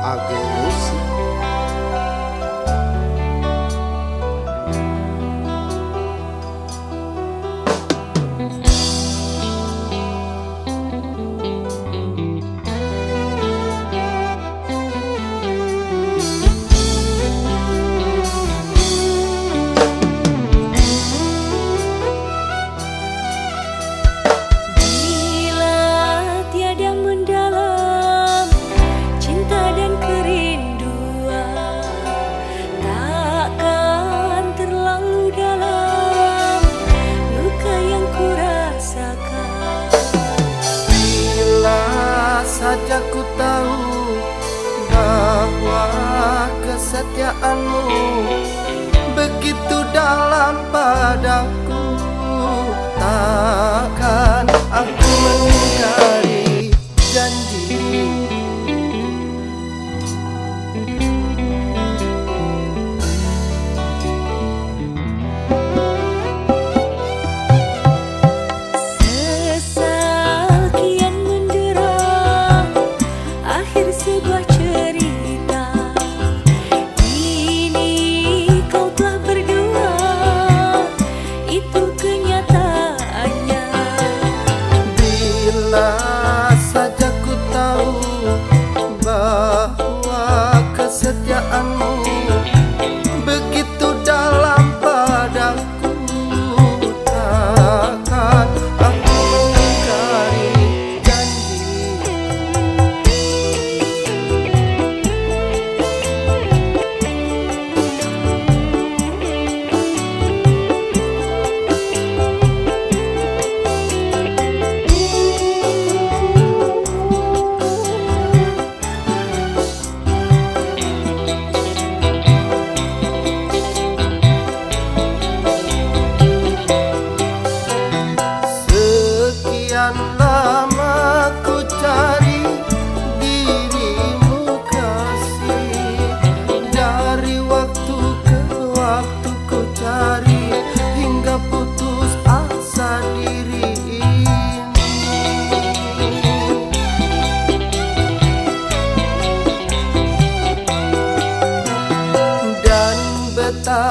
I'll be. saja ku tahu bahwa kesetiaanmu begitu dalam padaku.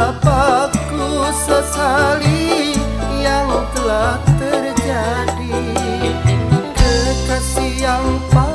Betapa sesali yang telah terjadi. Kekasih yang paling